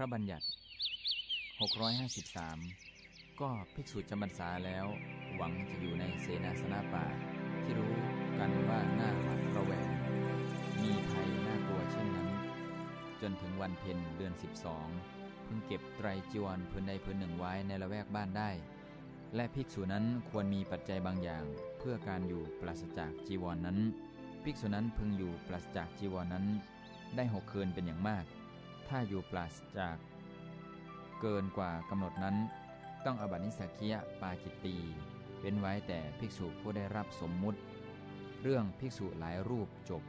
ระบัญญัติ 653 ก็ภิกษุจำพรรษาแล้ว หวังจะอยู่ในเสนาสนะป่า ที่รู้กันว่าหน้าหวาดระแวง มีภัยน่ากลัวเช่นนั้น จนถึงวันเพ็ญเดือน 12พึงเก็บไตรจีวรพื้นใดพื้นหนึ่งไว้ในละแวกบ้านได้ และภิกษุนั้นควรมีปัจจัยบางอย่าง เพื่อการอยู่ปราศจากจีวรนนั้น ภิกษุนั้นพึงอยู่ปราศจากจีวรนนั้น ได้หกคืนเป็นอย่างมาก ถ้าอยู่ปราศจาก เกินกว่ากำหนดนั้น ต้องอบัตินิสักคียปาจิตตีเป็นไว้แต่ภิกษุผู้ได้รับสมมุติ เรื่องภิกษุหลายรูปจบ